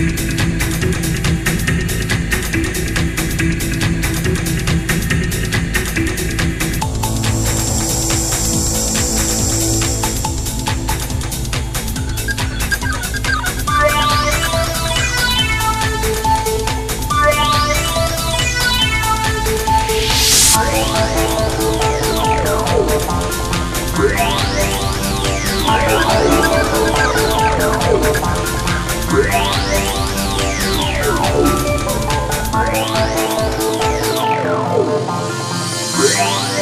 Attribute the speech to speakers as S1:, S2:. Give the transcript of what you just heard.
S1: Yeah. Bye.